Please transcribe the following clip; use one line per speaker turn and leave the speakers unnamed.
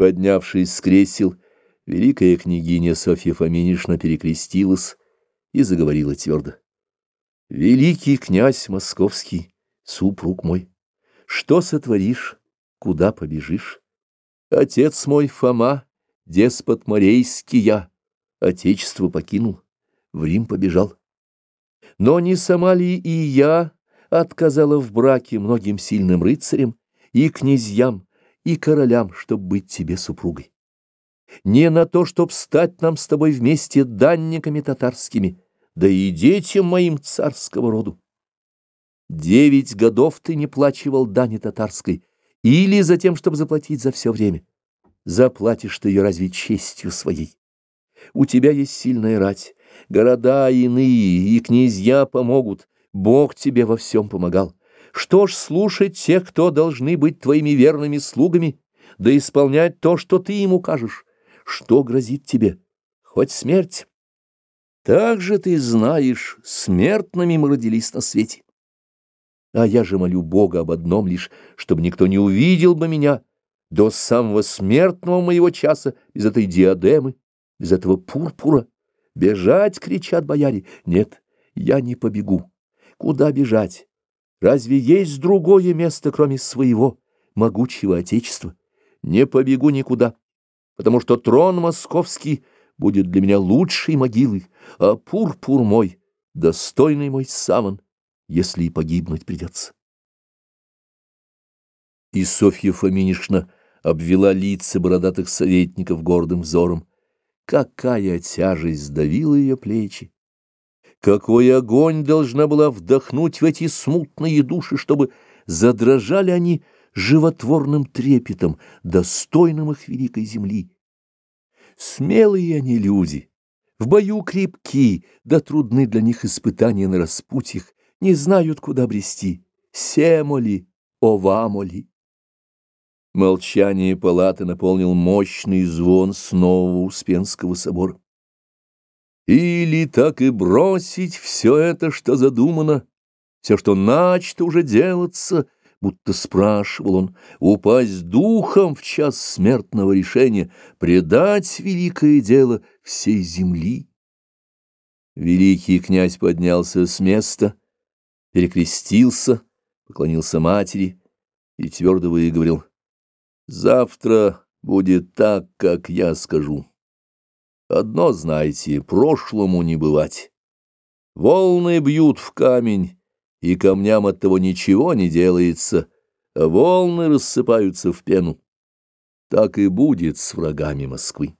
Поднявшись с кресел, великая княгиня Софья Фоминишна перекрестилась и заговорила твердо. «Великий князь московский, супруг мой, что сотворишь, куда побежишь? Отец мой Фома, деспот морейский я, отечество покинул, в Рим побежал. Но не сама ли и я отказала в браке многим сильным рыцарям и князьям, и королям, чтоб быть тебе супругой? Не на то, чтоб стать нам с тобой вместе данниками татарскими, да и детям моим царского роду. Девять годов ты не плачивал дани татарской, или за тем, чтобы заплатить за все время. Заплатишь ты ее разве честью своей? У тебя есть сильная рать, города иные, и князья помогут, Бог тебе во всем помогал. Что ж слушать тех, кто должны быть твоими верными слугами, да исполнять то, что ты им укажешь? Что грозит тебе? Хоть смерть. Так же ты знаешь, смертными мы родились на свете. А я же молю Бога об одном лишь, чтобы никто не увидел бы меня до самого смертного моего часа без этой диадемы, без этого пурпура. Бежать, кричат бояре. Нет, я не побегу. Куда бежать? Разве есть другое место, кроме своего могучего Отечества? Не побегу никуда, потому что трон московский будет для меня лучшей могилой, а пурпур мой, достойный мой саван, если и погибнуть придется. И Софья Фоминишна обвела лица бородатых советников гордым взором. Какая тяжесть сдавила ее плечи! Какой огонь должна была вдохнуть в эти смутные души, чтобы задрожали они животворным трепетом, достойным их великой земли. Смелые они люди, в бою крепки, да трудны для них испытания на распутьях, не знают, куда брести, семоли, овамоли. Молчание палаты наполнил мощный звон с нового Успенского собора. Или так и бросить все это, что задумано, все, что начато уже делаться, будто спрашивал он, упасть духом в час смертного решения, предать великое дело всей земли. Великий князь поднялся с места, перекрестился, поклонился матери и твердо выговорил, «Завтра будет так, как я скажу». Одно знайте, прошлому не бывать. Волны бьют в камень, и камням от того ничего не делается, а волны рассыпаются в пену. Так и будет с врагами Москвы.